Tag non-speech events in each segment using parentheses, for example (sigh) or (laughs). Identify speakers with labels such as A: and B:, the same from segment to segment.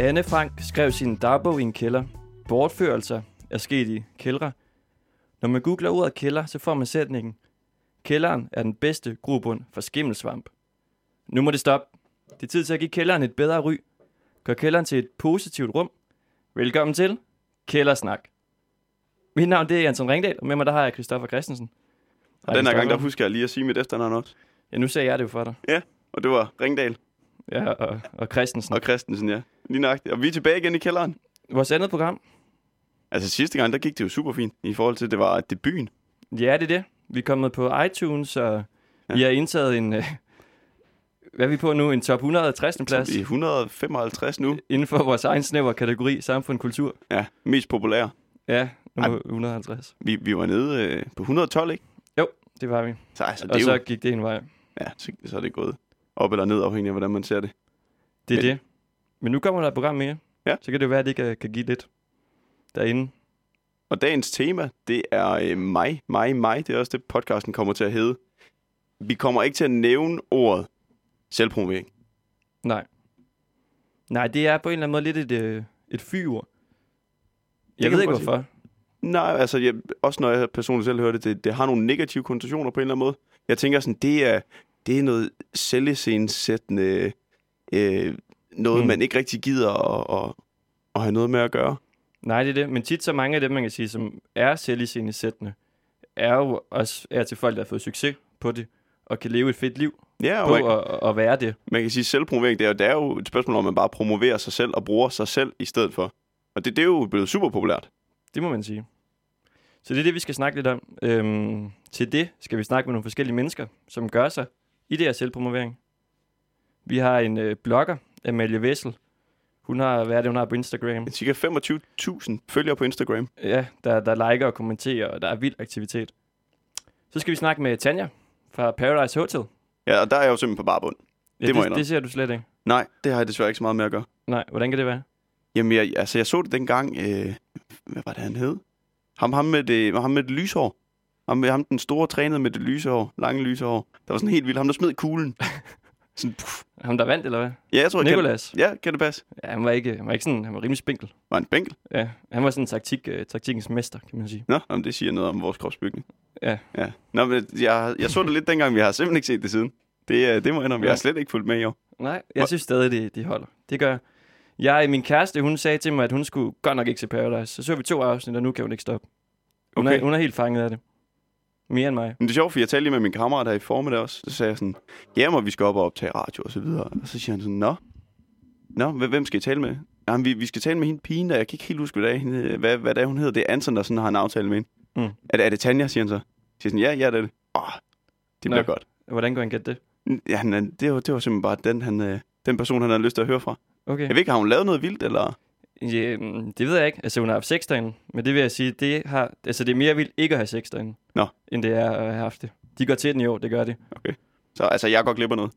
A: Anne Frank skrev sin dagbog i en kælder. Bortførelser er sket i kældre. Når man googler ordet kælder, så får man sætningen. Kælderen er den bedste grobund for skimmelsvamp. Nu må det stoppe. Det er tid til at give kælderen et bedre ry. Gør kælderen til et positivt rum. Velkommen til Kældersnak. Mit navn det er Anton Ringdal, og med mig der har jeg Christoffer Christensen.
B: Og den her gang, der husker jeg lige at sige mit efternavn også.
A: Ja, nu sagde jeg det jo for dig.
B: Ja, og det var Ringdal
A: Ja, og, og Christensen.
B: og Christensen, ja. Lige nøjagtigt. Og vi er tilbage igen i kælderen.
A: Vores andet program.
B: Altså sidste gang, der gik det jo super fint, i forhold til, at det var debuten.
A: Ja, det er det. Vi er kommet på iTunes, og ja. vi har indtaget en... Øh, hvad er vi på nu? En top 160. plads.
B: Vi er 155 nu.
A: Inden for vores egen snæver kategori, samfund kultur.
B: Ja, mest populære.
A: Ja, nummer 150.
B: Vi, vi var nede øh, på 112, ikke?
A: Jo, det var vi.
B: Så, altså, det
A: Og
B: er
A: så
B: jo,
A: gik det en vej.
B: ja, så, så er det gået op eller ned, afhængig af, hvordan man ser det.
A: Det er
B: Men-
A: det. Men nu kommer der et program mere.
B: Ja.
A: Så kan det jo være, at det kan, kan give lidt derinde.
B: Og dagens tema, det er øh, mig, mig, mig. Det er også det, podcasten kommer til at hedde. Vi kommer ikke til at nævne ordet selvpromovering.
A: Nej. Nej, det er på en eller anden måde lidt et, øh, et fyord. Jeg ved ikke hvorfor.
B: Nej, altså jeg, også når jeg personligt selv hører det, det, det har nogle negative konnotationer på en eller anden måde. Jeg tænker sådan, det er, det er noget selvisensættende, øh, noget
A: Mm.
B: man ikke rigtig gider at, at, at have noget med at gøre.
A: Nej, det er det. Men tit så mange af dem, man kan sige, som er selviscenesættende, er jo også er til folk, der har fået succes på det, og kan leve et fedt liv
B: Ja, og
A: på
B: man,
A: at, at være det.
B: man kan sige, selvpromovering, det er, jo- det er jo et spørgsmål om, man bare promoverer sig selv og bruger sig selv i stedet for. Og det, det er jo blevet super populært.
A: Det må man sige. Så det er det, vi skal snakke lidt om. Øhm, til det skal vi snakke med nogle forskellige mennesker, som gør sig i det her selvpromovering. Vi har en øh, blogger, Amalie Vessel. Hun har, hvad er det, hun har på Instagram?
B: Cirka 25.000 følgere på Instagram.
A: Ja, der, der liker og kommenterer, og der er vild aktivitet. Så skal vi snakke med Tanja fra Paradise Hotel.
B: Ja, og der er jeg jo simpelthen på barbund.
A: Ja,
B: Det må
A: det, det ser du slet ikke.
B: Nej, det har jeg desværre ikke så meget med at gøre.
A: Nej, hvordan kan det være?
B: Jamen, jeg, altså, jeg så det dengang, øh, hvad var det, han hed? Ham, ham, med det, ham med det lyshår. Ham, ham den store trænede med det lyshår, lange lyshår. Der var sådan helt vildt. Ham, der smed kuglen. (laughs) sådan, puff.
A: Ham, der vandt, eller hvad?
B: Ja, jeg tror, jeg
A: Nikolas.
B: Kan, ja, kan det passe?
A: Ja, han var ikke, han var ikke sådan, han var rimelig spinkel.
B: Var en bænkel?
A: Ja, han var sådan en taktik, uh, taktikkens mester, kan man sige.
B: Nå, jamen, det siger noget om vores kropsbygning.
A: Ja.
B: ja. Nå, men jeg, jeg så det lidt dengang, vi har simpelthen ikke set det siden. Det, øh, det må jeg indrømme. Jeg har
A: Ja.
B: slet ikke fulgt med i år.
A: Nej, jeg synes stadig, det, de holder. Det gør jeg. jeg. Min kæreste, hun sagde til mig, at hun skulle godt nok ikke se Paradise. Så så vi to afsnit, og nu kan hun ikke stoppe. Hun,
B: Okay.
A: er, hun er helt fanget af det. Mere end mig.
B: Men det er sjovt, for jeg talte lige med min kammerat her i formiddag også. Så sagde jeg sådan, ja, må vi skal op og optage radio og så videre. Og så siger han sådan, nå, nå hvem- skal I tale med? Jamen, vi, vi skal tale med hende pigen, der jeg kan ikke helt huske, hvad det er, hvad, hvad det er, hun hedder. Det er Anton, der sådan har en aftale med hende.
A: Mm.
B: Er, det, er det Tanja, siger han så? Siger sådan, ja, ja, det er det. Åh, det bliver
A: Nå.
B: godt.
A: Hvordan kan han gætte det?
B: Ja, han, det, var, det var simpelthen bare den, han, øh, den person, han havde lyst til at høre fra.
A: Okay.
B: Jeg ved ikke, har hun lavet noget vildt, eller?
A: Mm, det ved jeg ikke. Altså, hun har haft sex derinde. Men det vil jeg sige, det, har, altså, det er mere vildt ikke at have sex derinde,
B: Nå.
A: end det er at have haft det. De går til den i år, det gør de.
B: Så altså, jeg går glip af noget.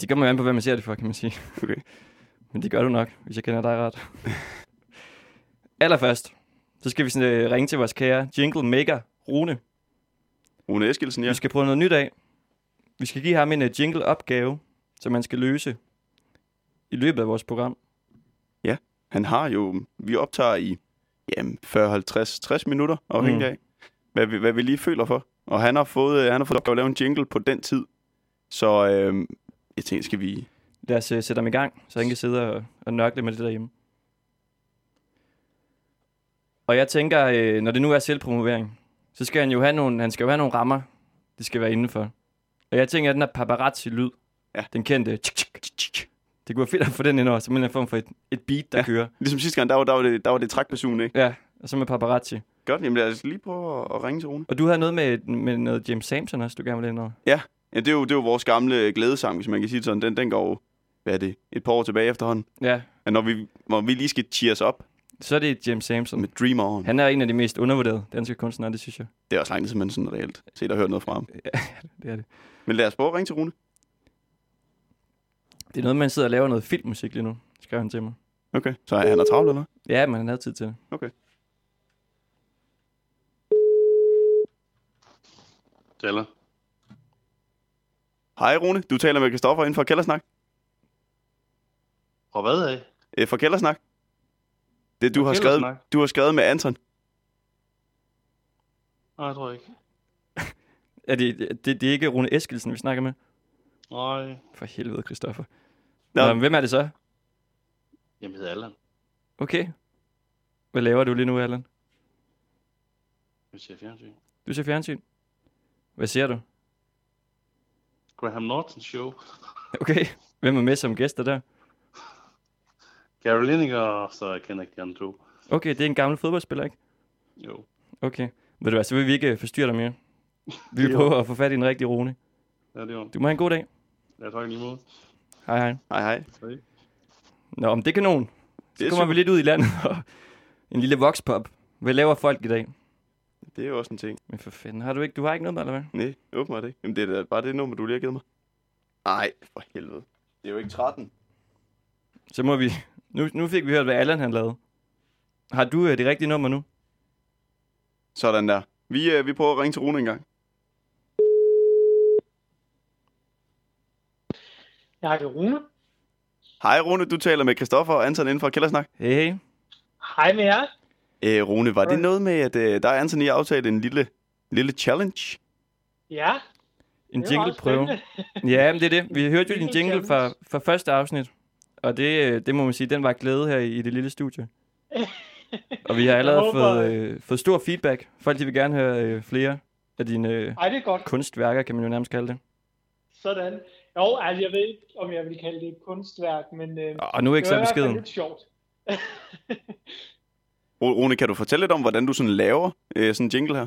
A: De kommer an på, hvad man ser det for, kan man sige.
B: Okay. (laughs)
A: Men det gør du nok, hvis jeg kender dig ret. (laughs) Allerførst, så skal vi sådan, øh, ringe til vores kære jingle maker, Rune.
B: Rune Eskilsen,
A: ja. Vi skal prøve noget nyt af. Vi skal give ham en uh, jingle-opgave, som man skal løse i løbet af vores program.
B: Han har jo, vi optager i jamen, 40, 50, 60 minutter, afhængig
A: Mm.
B: af, hvad vi, hvad vi lige føler for. Og han har fået, øh, han har fået opgave at lave en jingle på den tid. Så øh, jeg tænkte, skal vi...
A: Lad os uh, sætte ham i gang, så han kan sidde og, og nørkle med det derhjemme. Og jeg tænker, øh, når det nu er selvpromovering, så skal han jo have nogle, han skal jo have nogle rammer, det skal være indenfor. Og jeg tænker, at den her paparazzi-lyd,
B: Ja.
A: den kendte, tsk, tsk, tsk, det kunne være fedt at få den ind over, som en form for et, et beat, der
B: Ja.
A: kører.
B: Ligesom sidste gang, der var, der var det, der var det trækperson, ikke?
A: Ja, og så med paparazzi.
B: Godt, jamen lad os lige prøve at, at ringe til Rune.
A: Og du havde noget med, med noget James Samson også, du gerne ville ind over.
B: Ja, det er, jo, det er jo vores gamle glædesang, hvis man kan sige det sådan. Den, den går jo, hvad er det, et par år tilbage efterhånden.
A: Ja,
B: Ja, når, vi, når vi lige skal cheers op
A: så er det James Samson.
B: med Dream On.
A: Han er en af de mest undervurderede danske kunstnere, det synes jeg.
B: Det er også lang tid, man sådan reelt set og hørt noget fra ham. (laughs)
A: Det er det.
B: Men lad os prøve at ringe til Rune.
A: Det er noget, man sidder og laver noget filmmusik lige nu, skrev han til mig.
B: Okay, så er han er travlt, eller?
A: Ja, men han havde tid til det.
B: Okay.
C: Taler.
B: Hej Rune, du taler med Kristoffer inden for Kældersnak.
C: Fra hvad af?
B: Øh, fra Kældersnak. Det, du
C: Fra
B: har, skrevet, du har skrevet med Anton.
C: Nej, jeg tror ikke. (laughs)
A: Er det, det, det er ikke Rune Eskilsen, vi snakker med?
C: Nej.
A: For helvede, Christoffer.
B: Nå.
A: Nå. Hvem er det så?
C: Jeg hedder Allan.
A: Okay. Hvad laver du lige nu, Allan?
C: Jeg ser fjernsyn.
A: Du ser fjernsyn. Hvad ser du?
C: Graham Norton Show. (laughs)
A: Okay. Hvem er med som gæster der?
C: Gary Lineker, og så jeg kender ikke de andre to.
A: Okay, det er en gammel fodboldspiller, ikke?
C: Jo.
A: Okay. Ved du hvad, så vil vi ikke øh, forstyrre dig mere. (laughs) Vi vil prøve at få fat i en rigtig Rune.
C: Ja, det var.
A: Du må have en god dag.
C: Jeg tager lige imod.
A: Hej hej.
B: Hej, hej.
A: Nå, om det er kanon. Så
B: Det er
A: kommer
B: super.
A: vi lidt ud i landet (laughs) og en lille vokspop. Hvad laver folk i dag?
B: Det er jo også en ting.
A: Men for fanden, har du ikke, du har ikke noget med, eller hvad?
B: Nej, åbenbart ikke. Jamen, det er da bare det nummer, du lige har givet mig. Nej, for helvede. Det er jo ikke 13.
A: Så må vi... Nu, nu fik vi hørt, hvad Allan han lavede. Har du øh, det rigtige nummer nu?
B: Sådan der. Vi, øh, vi prøver at ringe til Rune en gang.
D: Jeg har det Rune.
B: Hej Rune, du taler med Christoffer og Anton inden for Kældersnak.
A: Hey, hey.
D: Hej med jer.
B: Øh, Rune, var det
D: Hej.
B: noget med, at øh, der er Anton i aftalt en lille, lille challenge?
D: Ja,
A: En
D: det var
A: jingle
D: også
A: prøve.
D: spændende. (laughs)
A: Ja, men det er det. Vi hørte jo din
D: Jingle
A: fra, fra første afsnit. Og det, øh, det må man sige, den var glæde her i, i det lille studie. (laughs) Og vi har allerede
D: håber,
A: fået, øh, fået stor feedback. Folk de vil gerne høre øh, flere af dine øh,
D: Ej, det er godt.
A: kunstværker, kan man jo nærmest kalde det.
D: Sådan. Jo, altså jeg ved ikke, om jeg vil kalde det et kunstværk, men øh,
A: Og nu er ikke
D: det
A: så
D: var i hvert fald
A: beskeden.
D: lidt sjovt. (laughs)
B: Ru- Rune, kan du fortælle lidt om, hvordan du sådan laver øh, sådan en jingle her?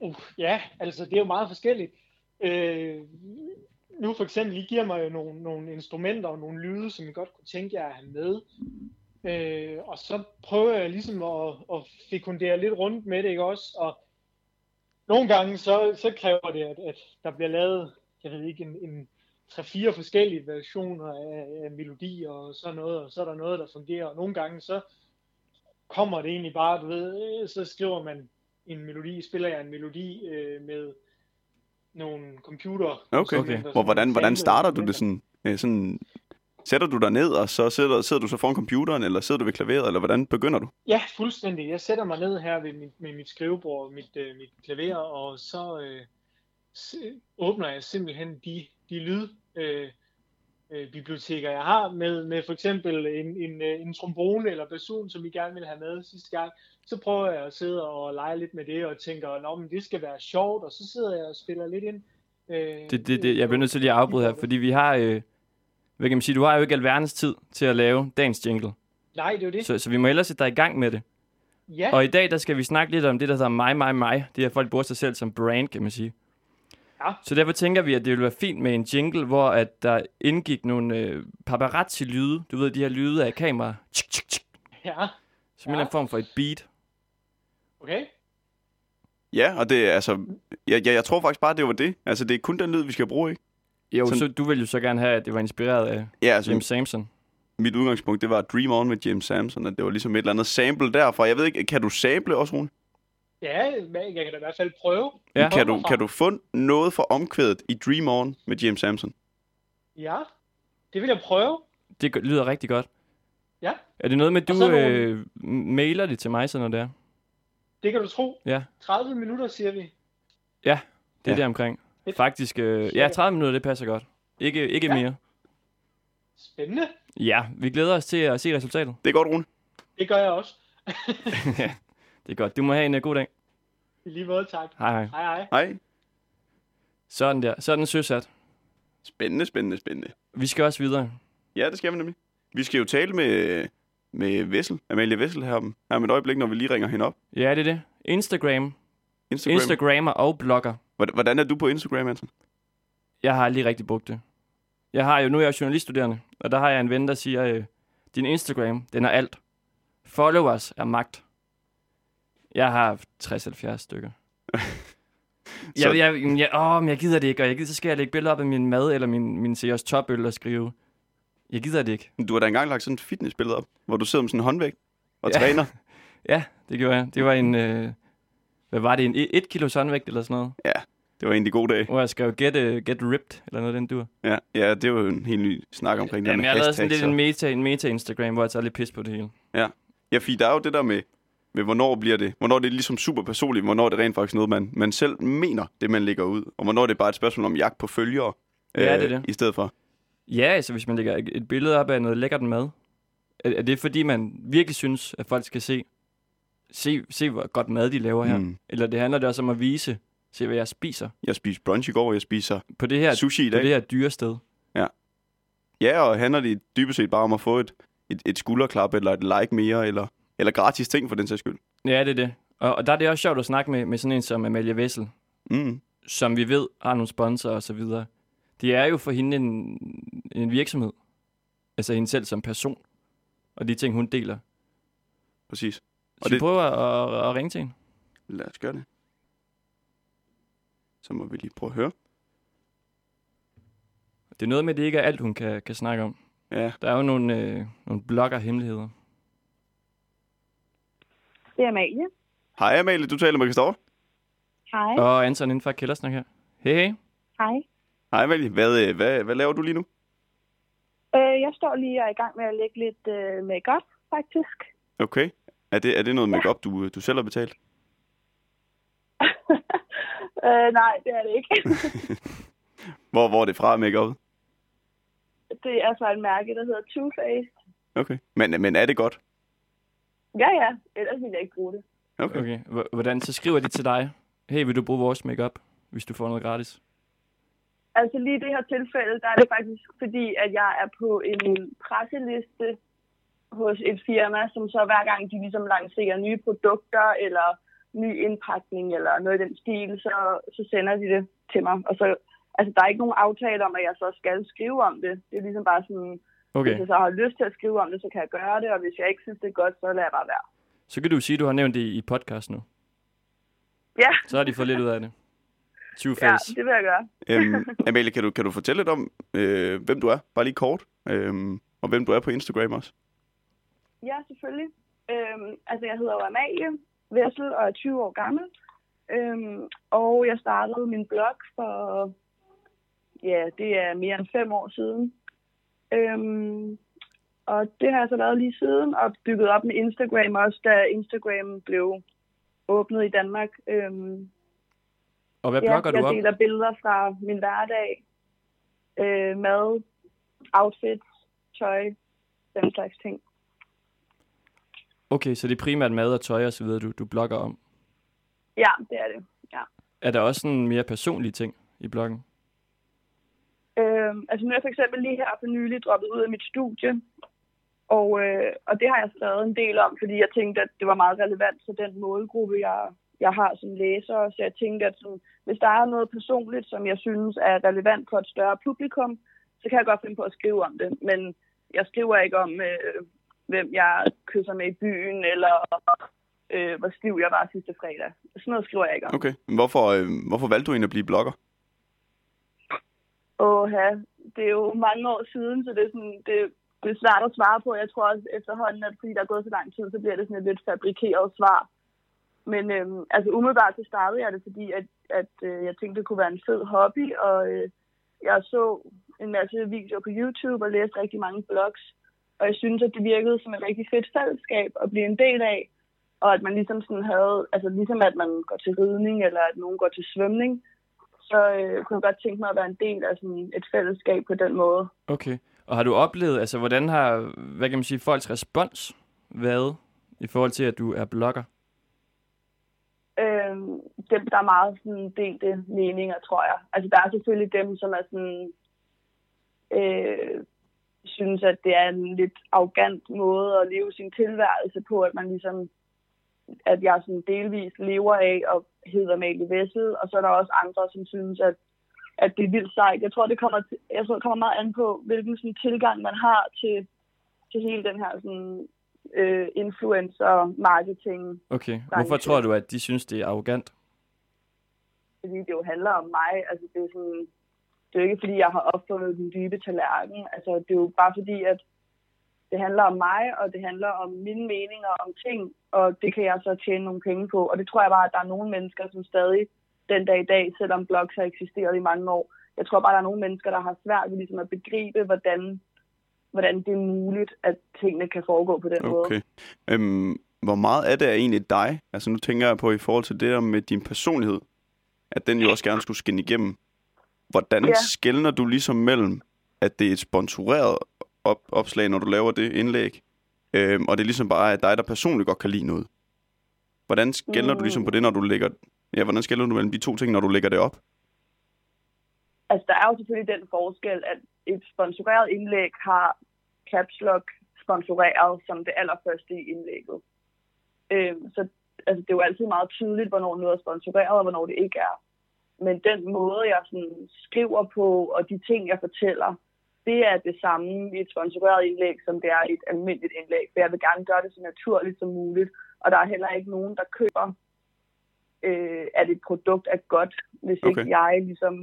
D: Uh, ja, altså det er jo meget forskelligt. Øh, nu for eksempel, I giver mig jo nogle, nogle instrumenter og nogle lyde, som I godt kunne tænke jer at have med. Øh, og så prøver jeg ligesom at, at fekundere lidt rundt med det, ikke også? Og nogle gange så, så kræver det, at, at der bliver lavet, jeg ved ikke, en, en 3-4 forskellige versioner af, af melodi og sådan noget, og så er der noget, der fungerer. Og nogle gange så kommer det egentlig bare, du ved, øh, så skriver man en melodi, spiller jeg en melodi øh, med nogle computer.
B: Okay.
A: Okay.
B: Hvor, hvordan, hvordan starter du det sådan? Øh, sådan sætter du dig ned, og så sidder, sidder du så foran computeren, eller sidder du ved klaveret, eller hvordan begynder du?
D: Ja, fuldstændig. Jeg sætter mig ned her ved mit, med mit skrivebord, mit, øh, mit klaver, og så øh, s- åbner jeg simpelthen de, de lyd, øh, øh, biblioteker, jeg har, med, med for eksempel en, en, øh, en trombone eller basun, som vi gerne ville have med sidste gang. Så prøver jeg at sidde og lege lidt med det, og tænker, at det skal være sjovt, og så sidder jeg og spiller lidt ind. Øh,
A: Det, det, det, jeg bliver nødt til lige at afbryde her, fordi vi har... Øh, hvad kan man sige, du har jo ikke alverdens tid til at lave dagens jingle.
D: Nej, det er jo det.
A: Så, så vi må ellers sætte dig i gang med det.
D: Ja,
A: Og i dag, der skal vi snakke lidt om det, der hedder mig, mig, mig. Det er, at folk bruger sig selv som brand, kan man sige.
D: Ja.
A: Så derfor tænker vi, at det ville være fint med en jingle, hvor at der indgik nogle øh, paparazzi-lyde. Du ved, de her lyde af kamera. Tsk, tsk, tsk,
D: ja,
A: som en
D: Ja.
A: eller anden form for et beat.
D: okay.
B: Ja, og det er altså... Jeg, jeg, jeg tror faktisk bare, det var det. Altså, det er kun den lyd, vi skal bruge, ikke?
A: Jo,
B: Sådan-
A: så du vil jo så gerne have, at det var inspireret af
B: Ja, altså,
A: James Samson.
B: mit udgangspunkt, det var Dream On med James Samson, og det var ligesom et eller andet sample derfra. Jeg ved ikke, kan du sample også, Rune?
D: Ja, jeg kan da i hvert fald prøve.
A: Ja.
B: Kan du, kan du få noget fra omkvædet i Dream On med James Samson?
D: Ja, det vil jeg prøve.
A: Det lyder rigtig godt.
D: Ja.
A: Er det noget med, du
D: så nogle-
A: øh, mailer det til mig, sådan noget der?
D: Det kan du tro.
A: Ja.
D: 30 minutter, siger vi.
A: Det er
B: Ja.
A: ja. der omkring.
D: Fedt.
A: Faktisk, øh, ja,
D: Cirka.
A: 30 minutter, det passer godt. Ikke, ikke
D: Ja.
A: mere.
D: Spændende.
A: Ja, vi glæder os til at se resultatet.
B: Det er godt, Rune.
D: Det gør jeg også. (laughs) (laughs)
A: Det er godt. Du må have en uh, god dag.
D: I lige måde, tak.
A: Hej, hej.
D: Hej, hej.
B: Hej.
A: Sådan der. Så er den søsat.
B: Spændende, spændende, spændende.
A: Vi skal også videre.
B: Ja, det skal vi nemlig. Vi skal jo tale med, med Vessel, Amalie Vessel her, om- her om et øjeblik, når vi lige ringer hende op.
A: Ja, det er det. Instagram.
B: Instagram.
A: Instagrammer og blogger.
B: Hvordan- Hvordan er du på Instagram, Anton?
A: Jeg har aldrig rigtig brugt det. Jeg har jo, nu er jeg jo journaliststuderende, og der har jeg en ven, der siger, øh, din Instagram, den er alt. Followers er magt. Jeg har 60-70 stykker. (laughs)
B: Så-
A: jeg, jeg, jeg, åh, men jeg gider det ikke, og jeg gider, så skal jeg lægge billeder op af min mad, eller min, min Sears topøl og skrive. Jeg gider det ikke.
B: Du har da engang lagt sådan et fitnessbillede op, hvor du sidder med sådan en håndvægt og
A: Ja.
B: træner. (laughs)
A: Ja, det gjorde jeg. Det var en, øh, hvad var det, en 1 kilo håndvægt eller sådan noget?
B: Ja. Det var en de gode dage.
A: Hvor jeg skrev get, uh, get ripped, eller noget den dur.
B: Ja, ja, det var jo en helt ny snak omkring det
A: Jamen,
B: med
A: jeg har lavet sådan lidt en
B: og-
A: meta, en meta-Instagram, hvor jeg tager lidt pis på det hele.
B: Ja, fordi der er jo det der med, med hvornår bliver det, hvornår det er ligesom super personligt, hvornår det er rent faktisk noget, man, man selv mener, det man lægger ud, og hvornår det er bare et spørgsmål om jagt på følgere, øh,
A: Ja, det er det.
B: i stedet for.
A: Ja, altså hvis man lægger et billede op af noget lækkert mad, er, er det fordi, man virkelig synes, at folk skal se, se, se hvor godt mad de laver her?
B: Mm.
A: Eller det handler det også om at vise, se hvad jeg spiser
B: Jeg spiser brunch i går, jeg spiser
A: på det her,
B: sushi i
A: på
B: dag.
A: det her dyre sted.
B: Ja, og handler det dybest set bare om at få et, et, et skulderklap, eller et like mere, eller, eller gratis ting for den sags skyld.
A: Ja, det er det. Og, og der er det også sjovt at snakke med, med sådan en som Amalie Vessel,
B: Mm.
A: som vi ved har nogle sponsorer og så videre. Det er jo for hende en, en virksomhed. Altså hende selv som person. Og de ting, hun deler.
B: Præcis.
A: Så
B: Og
A: vi
B: det-
A: prøver at, at ringe til hende.
B: Lad os gøre det. Så må vi lige prøve at høre.
A: Det er noget med, at det ikke er alt, hun kan, kan snakke om.
B: Ja,
A: Der er jo nogle, øh, nogle blogger-hemmeligheder.
E: Det er Amalie.
B: Hej Amalie, du taler med Kristoffer.
E: Hej.
A: Og Anton inden for Kældersnak her. Hey, hey.
E: Hej.
B: Hej Amalie, hvad, øh, hvad, hvad laver du lige nu?
E: Øh, jeg står lige og er i gang med at lægge lidt øh, make-up, faktisk.
B: Okay. Er det, er det noget makeup du, du selv har betalt? (laughs)
E: øh, nej, det er det ikke. (laughs)
B: Hvor, hvor er det fra, make
E: det er fra et mærke, der hedder Too Faced.
B: Okay. Men, men er det godt?
E: Ja, ja. Ellers ville jeg ikke bruge det.
B: Okay. okay.
A: Hvordan så skriver de til dig? Hey, vil du bruge vores makeup, hvis du får noget gratis?
E: Altså lige i det her tilfælde, der er det faktisk fordi, at jeg er på en presseliste hos et firma, som så hver gang de ligesom lancerer nye produkter eller ny indpakning eller noget i den stil, så, så sender de det til mig. Og så, altså der er ikke nogen aftale om, at jeg så skal skrive om det. Det er ligesom bare sådan,
A: Okay.
E: hvis jeg så har lyst til at skrive om det, så kan jeg gøre det, og hvis jeg ikke synes, det er godt, så lader jeg bare være.
A: Så kan du sige, at du har nævnt det i podcast nu.
E: Ja,
A: Så har de fået lidt ud af det. Two
E: ja
A: face.
E: det vil jeg gøre.
B: Øhm, (laughs) Amalie, kan du, kan du fortælle lidt om, øh, hvem du er? Bare lige kort. Øhm, og hvem du er på Instagram også.
E: Ja, selvfølgelig. Øhm, altså, jeg hedder jo Amalie Vessel og er 20 år gammel. Øhm, og jeg startede min blog for, ja, det er mere end fem år siden. Øhm, og det har jeg så lavet lige siden, og bygget op med Instagram også, da Instagram blev åbnet i Danmark. Øhm,
A: Og hvad
E: ja,
A: blogger du
E: jeg
A: om?
E: deler billeder fra min hverdag, øh, mad, outfits, tøj, den slags ting.
A: Okay, så det er primært mad og tøj og så videre, du, du blogger om.
E: Ja, det er det.
A: Er der også sådan mere personlige ting i bloggen?
E: Øh, altså nu er jeg for eksempel lige her for nylig droppet ud af mit studie, og, øh, og det har jeg skrevet en del om, fordi jeg tænkte, at det var meget relevant for den målgruppe, jeg, jeg har som læser. Så jeg tænkte, at sådan, hvis der er noget personligt, som jeg synes er relevant for et større publikum, så kan jeg godt finde på at skrive om det. Men jeg skriver ikke om, øh, hvem jeg kysser med i byen, eller øh, hvor stiv jeg var sidste fredag. Sådan noget skriver jeg ikke om.
B: Okay. Men Hvorfor, øh, hvorfor valgte du egentlig at blive blogger?
E: Åh, ja. Det er jo mange år siden, så det er, sådan, det, det er svært at svare på. Jeg tror også efterhånden, at fordi der er gået så lang tid, så bliver det sådan et lidt fabrikeret svar. Men øhm, altså umiddelbart så startede jeg det, fordi at, at øh, jeg tænkte, det kunne være en fed hobby, og øh, jeg så en masse videoer på YouTube og læste rigtig mange blogs. Og jeg synes, at det virkede som et rigtig fedt fællesskab at blive en del af. Og at man ligesom sådan havde, altså ligesom at man går til ridning, eller at nogen går til svømning, så øh, kunne jeg godt tænke mig at være en del af sådan et fællesskab på den måde.
A: Okay. Og har du oplevet, altså hvordan har, hvad kan man sige, folks respons været i forhold til, at du er blogger?
E: Øh, dem, der er meget sådan delte meninger, tror jeg. Altså der er selvfølgelig dem, som er sådan, øh, synes, at det er en lidt arrogant måde at leve sin tilværelse på, at man ligesom, at jeg sådan delvis lever af og hedder Malie Vessel, og så er der også andre, som synes, at, at det er vildt sejt. Jeg tror, det kommer, til, jeg tror, det kommer meget an på, hvilken sådan, tilgang man har til, til hele den her sådan, øh, influencer-marketing
A: Okay. Hvorfor tror du, at de synes, det er arrogant?
E: fordi det jo handler om mig. Altså, det er sådan, det er jo ikke, fordi jeg har opfundet den dybe tallerken. Altså, det er jo bare fordi, at det handler om mig, og det handler om mine meninger om ting, og det kan jeg så tjene nogle penge på. Og det tror jeg bare, at der er nogle mennesker, som stadig den dag i dag, selvom blogs har eksisteret i mange år. Jeg tror bare, der er nogle mennesker, der har svært ved ligesom at begribe, hvordan, hvordan det er muligt, at tingene kan foregå på den måde.
B: Okay. Øhm, hvor meget af det er egentlig dig? Altså nu tænker jeg på i forhold til det der med din personlighed, at den jo også gerne skulle skinne igennem. Hvordan
E: ja.
B: skældner du ligesom mellem, at det er et sponsoreret op- opslag, når du laver det indlæg, øhm, og det er ligesom bare at dig, der personligt godt kan lide noget? Hvordan skælder mm. du ligesom på det, når du lægger... Ja, hvordan skælder du mellem de to ting, når du lægger det op?
E: Altså, der er jo selvfølgelig den forskel, at et sponsoreret indlæg har Caps Lock sponsoreret som det allerførste i indlægget. Øhm, så altså, det er jo altid meget tydeligt, hvornår noget er sponsoreret, og hvornår det ikke er. Men den måde, jeg sådan skriver på, og de ting, jeg fortæller, det er det samme i et sponsoreret indlæg, som det er i et almindeligt indlæg. For jeg vil gerne gøre det så naturligt som muligt, og der er heller ikke nogen, der køber, øh, at et produkt er godt, hvis
B: Okay.
E: ikke jeg ligesom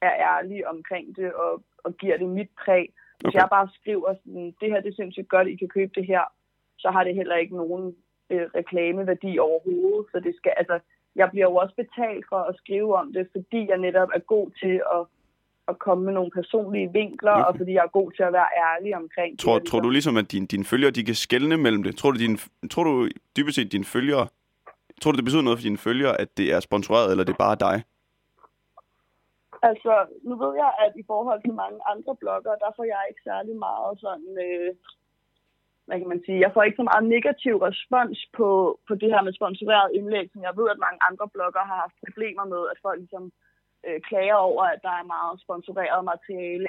E: er ærlig omkring det og, og giver det mit præg. Hvis
B: Okay.
E: jeg bare skriver sådan, det her det er sindssygt godt, I kan købe det her, så har det heller ikke nogen øh, reklameværdi overhovedet. Så det skal, altså, jeg bliver jo også betalt for at skrive om det, fordi jeg netop er god til at, at komme med nogle personlige vinkler,
B: Okay.
E: og fordi jeg er god til at være ærlig omkring det.
B: Tror,
E: jeg
B: tror du ligesom, at dine, dine følgere, de kan skelne mellem det? Tror du, din, tror du dybest set, dine følgere... Tror du, det betyder noget for dine følgere, at det er sponsoreret, eller det er bare dig?
E: Altså, nu ved jeg, at i forhold til mange andre blogger, der får jeg ikke særlig meget sådan, øh, hvad kan man sige, jeg får ikke så meget negativ respons på, på det her med sponsoreret indlæg, som jeg ved, at mange andre blogger har haft problemer med, at folk ligesom øh, klager over, at der er meget sponsoreret materiale.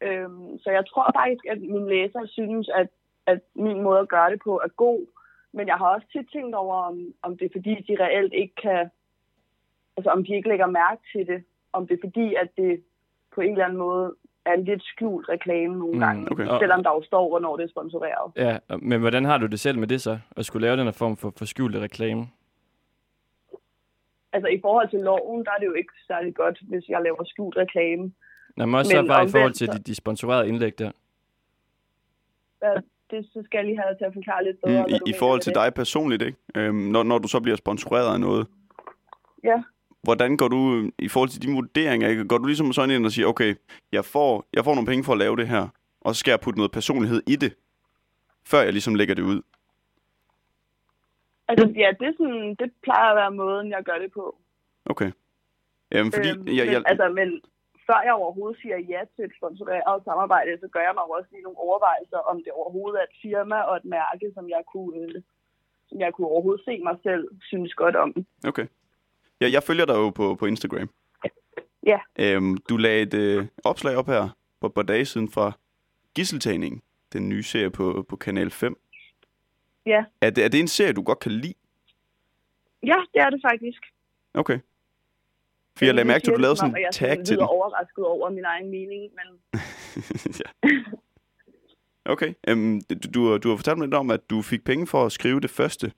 E: Øhm, så jeg tror faktisk, at mine læsere synes, at, at min måde at gøre det på er god, men jeg har også tit tænkt over, om, om det er fordi, de reelt ikke kan, altså om de ikke lægger mærke til det, om det er fordi, at det på en eller anden måde er en lidt skjult reklame nogle
A: Mm,
E: gange,
B: okay.
A: Og-
E: selvom der jo står, hvornår det er sponsoreret.
A: Ja, men hvordan har du det selv med det så? At skulle lave den her form for forskjulte reklame?
E: Altså i forhold til loven, der er det jo ikke særlig godt, hvis jeg laver skjult reklame.
A: Nå, men også
E: Men
A: så bare i forhold til de, de sponsorerede indlæg der.
E: Hvad- Det så skal jeg lige have til at forklare lidt bedre.
B: Mm, i,
E: du
B: I forhold til
E: det.
B: dig personligt, ikke? Øhm, når, når du så bliver sponsoreret af noget.
E: Ja.
B: Hvordan går du i forhold til dine vurderinger? Ikke? Går du ligesom sådan ind og siger, okay, jeg får, jeg får nogle penge for at lave det her, og så skal jeg putte noget personlighed i det, før jeg ligesom lægger det ud?
E: Altså ja, det, er sådan, det plejer at være måden, jeg gør det på.
B: Okay. Jamen, fordi
E: Øhm,
B: jeg, jeg,
E: men, altså, men før jeg overhovedet siger ja til et sponsoreret samarbejde, så gør jeg mig også lige nogle overvejelser, om det overhovedet er et firma og et mærke, som jeg kunne, som jeg kunne overhovedet se mig selv synes godt om.
B: Okay. Ja, jeg følger dig jo på, på Instagram.
E: Ja.
B: Øhm, du lagde et øh, opslag op her på et par dage siden fra Gisseltagningen, den nye serie på, på Kanal 5.
E: Ja.
B: Er det, er det en serie, du godt kan lide?
E: Ja, det er det faktisk.
B: Okay. For jeg lagde mærke til, at du lavede sådan en tag til
E: Jeg
B: den.
E: er overrasket over min egen mening, men (laughs)
B: ja. Okay. Øhm, du, du, har- fortalt mig lidt om, at du fik penge for at skrive det første.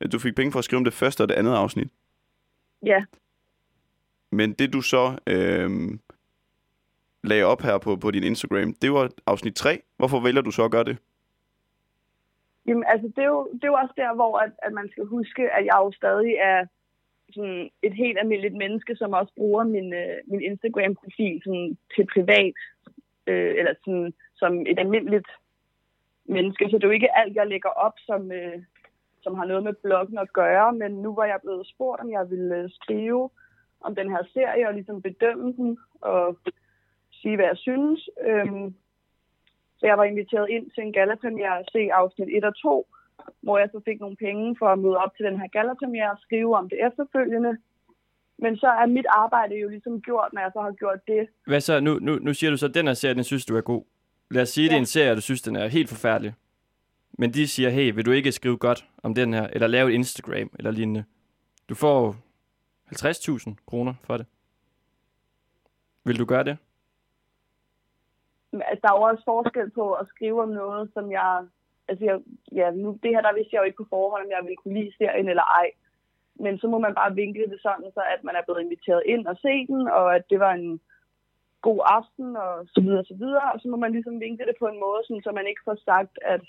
B: At du fik penge for at skrive om det første og det andet afsnit.
E: ja,
B: Men det du så øhm, lagde op her på, på din Instagram, det var afsnit 3. Hvorfor vælger du så at gøre det?
E: Jamen, altså, det er jo, det er jo også der, hvor at, at man skal huske, at jeg jo stadig er sådan et helt almindeligt menneske, som også bruger min, øh, min Instagram-profil sådan, til privat, øh, eller sådan, som et almindeligt menneske. Så det er jo ikke alt, jeg lægger op, som, øh, som har noget med bloggen at gøre, men nu var jeg blevet spurgt, om jeg ville øh, skrive om den her serie, og ligesom bedømme den, og sige, hvad jeg synes. Øhm, så jeg var inviteret ind til en gallapremiere at se afsnit 1 og 2, hvor jeg så fik nogle penge for at møde op til den her gallapremiere og skrive om det efterfølgende. Men så er mit arbejde jo ligesom gjort, når jeg så har gjort det.
A: Hvad så? Nu, nu, nu siger du så, at den her serie, den synes du er god. Lad os sige, ja. det er en serie, du synes, den er helt forfærdelig. Men de siger, hey, vil du ikke skrive godt om den her, eller lave et Instagram, eller lignende. Du får 50.000 kroner for det. Vil du gøre det?
E: Altså, der er jo også forskel på at skrive om noget, som jeg... Altså, jeg, ja, nu, det her, der vidste jeg jo ikke på forhånd, om jeg ville kunne lide serien eller ej. Men så må man bare vinkle det sådan, så at man er blevet inviteret ind og se den, og at det var en god aften, og så videre, og så videre. Og så må man ligesom vinkle det på en måde, sådan, så man ikke får sagt, at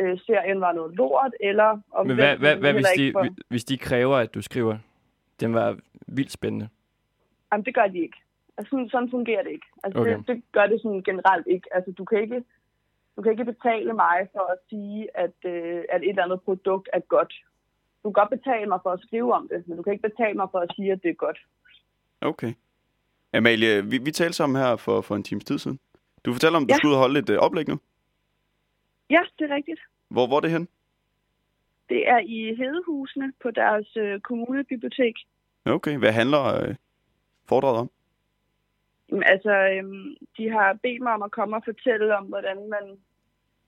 E: øh, serien var noget lort, eller om
A: Men hvad, hvad, hvad hvis, de,
E: For...
A: hvis de kræver, at du skriver den var vildt spændende.
E: Jamen, det gør de ikke. Altså, sådan, sådan fungerer det ikke. Altså,
A: Okay.
E: det, det gør det sådan generelt ikke. Altså, du kan ikke, du kan ikke betale mig for at sige, at, øh, at et eller andet produkt er godt. Du kan godt betale mig for at skrive om det, men du kan ikke betale mig for at sige, at det er godt.
B: Okay. Amalie, vi, vi talte sammen her for, for en times tid siden. Du fortæller om, du
E: Ja.
B: skulle holde et øh, oplæg nu.
E: Ja, det er rigtigt.
B: Hvor, hvor er det hen?
E: Det er i Hedehusene på deres øh, kommunebibliotek.
B: Okay, hvad handler øh, foredraget om?
E: Jamen, altså, øhm, de har bedt mig om at komme og fortælle om, hvordan man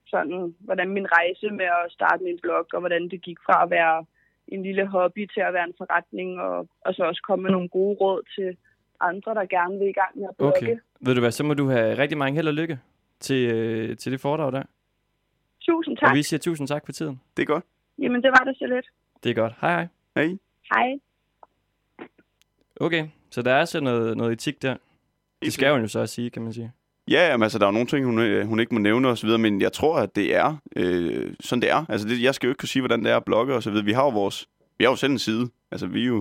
E: sådan, hvordan min rejse med at starte min blog, og hvordan det gik fra at være en lille hobby til at være en forretning, og, og så også komme med nogle gode råd til andre, der gerne vil i gang med at blogge.
A: Okay. Ved du hvad, så må du have rigtig mange held og lykke til, øh, til det foredrag der.
E: Tusind
A: Tak.
E: tak.
A: Og vi siger tusind tak for tiden.
B: Det er godt.
E: Jamen, det var det så lidt.
A: Det er godt. Hej hej.
B: Hej.
E: Hej.
A: Okay, så der er så noget, noget etik der. Det skal hun jo så også sige, kan man sige.
B: Ja, jamen, altså, der er nogle ting, hun, øh, hun ikke må nævne osv., men jeg tror, at det er øh, sådan, det er. Altså, det, jeg skal jo ikke kunne sige, hvordan det er at blogge og så videre. Vi har jo vores, vi har jo selv en side. Altså, vi er jo,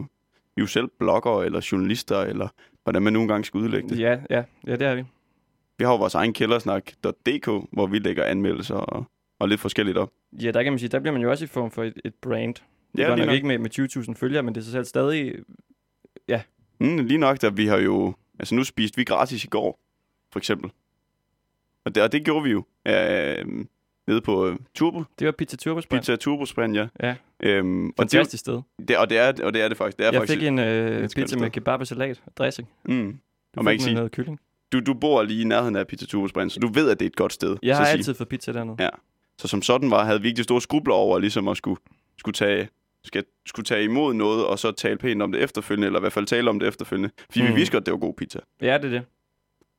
B: vi er jo selv bloggere eller journalister, eller hvordan man nogle gange skal udlægge det.
A: Ja, ja, ja, det er vi.
B: Vi har jo vores egen kældersnak.dk, hvor vi lægger anmeldelser og, og lidt forskelligt op.
A: Ja, der kan man sige, der bliver man jo også i form for et, et brand. Det
B: Ja,
A: er
B: lige
A: nok
B: nok.
A: ikke med, med 20.000 følgere, men det er så selv stadig...
B: Mm, lige nok, da vi har jo... Altså, nu spiste vi gratis i går, for eksempel. Og det, og det gjorde vi jo øh, nede på øh, Turbo,
A: Det var Pizza Turbosbrand.
B: Pizza Turbo Spand, ja.
A: Ja.
B: Øhm, og, det,
A: Fantastisk sted.
B: det, og, det er, og det er det faktisk. Det er
A: Jeg
B: faktisk
A: fik en øh, pizza med kebab og salat og dressing.
B: Mm.
A: Du
B: Og man kan sige-
A: noget kylling.
B: Du, du bor lige i nærheden af Pizza Turbo Spand, så du ved, at det er et godt sted.
A: Jeg har altid fået pizza dernede.
B: Ja. Så som sådan var, havde vi ikke de store skrubler over ligesom at skulle, skulle, tage, skal, skulle tage imod noget, og så tale pænt om det efterfølgende, eller i hvert fald tale om det efterfølgende. Fordi mm. Vi vidste godt, det var god pizza.
A: Ja, det er det.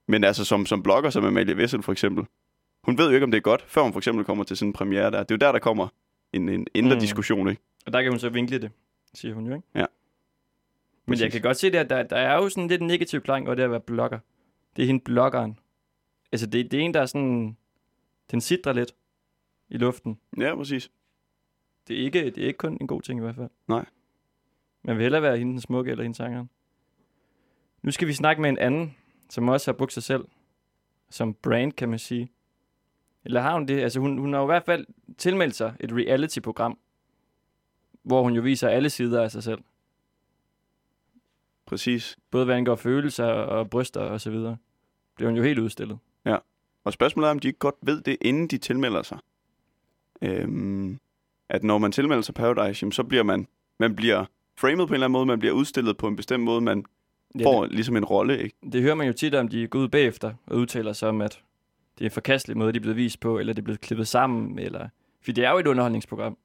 B: Men altså som, som blogger, som Amalie Vessel for eksempel, hun ved jo ikke, om det er godt, før hun for eksempel kommer til sådan en premiere der. Det er jo der, der kommer en, en indre
A: Mm.
B: diskussion, ikke?
A: Og der kan hun så vinkle det, siger hun jo, ikke?
B: Ja.
A: Men jeg kan godt se, det, at der, der er jo sådan lidt negativ klang over det at være blogger. Det er hende bloggeren. Altså, det, det er en, der er sådan... Den sidder lidt i luften.
B: Ja, præcis.
A: Det er, ikke, det er ikke kun en god ting i hvert fald.
B: Nej.
A: Man vil hellere være hende den smukke eller hende sangeren. Nu skal vi snakke med en anden, som også har brugt sig selv som brand, kan man sige. Eller har hun det? Altså, hun, hun har jo i hvert fald tilmeldt sig et reality-program, hvor hun jo viser alle sider af sig selv.
B: Præcis.
A: Både hvad angår følelser og bryster og så videre. Det er hun jo helt udstillet.
B: Og spørgsmålet er, om de ikke godt ved det, inden de tilmelder sig. Øhm, at når man tilmelder sig Paradise, jamen, så bliver man, man bliver framed på en eller anden måde, man bliver udstillet på en bestemt måde, man
A: Ja,
B: får ligesom en rolle, ikke?
A: det, det hører man jo tit om, de går ud bagefter og udtaler sig om, at det er en forkastelig måde, de er blevet vist på, eller det er blevet klippet sammen, eller... For det er jo et underholdningsprogram.